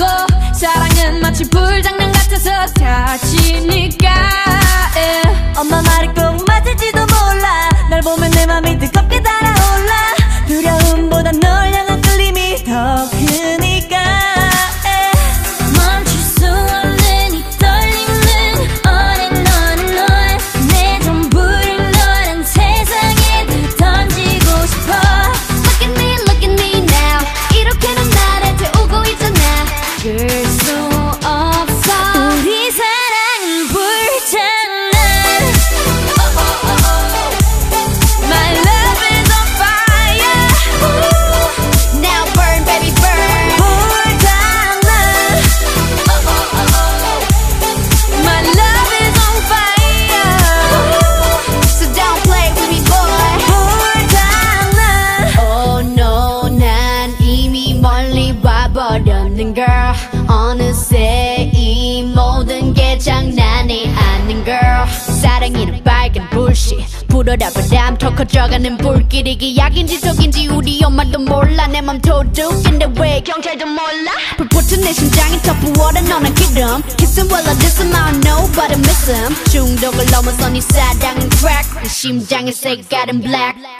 하고 사랑은 마치 불장난 같아서 다치니까 yeah. 엄마 말이 꼭 돌아버렸는걸 어느새 이 모든 게 장난이 아닌걸 사랑이는 빨간 불씨 불어라 바람 더 커져가는 불길이 기약인지 속인지 우리 엄마도 몰라. 내 맘 도둑인데 왜 경찰도 몰라? 불붙은 내 심장이 더 부어라 너는 기름. Kissing while I diss him I don't know but I miss him 중독을 넘어선 이 사랑은 crack. 내 심장의 색깔은 black.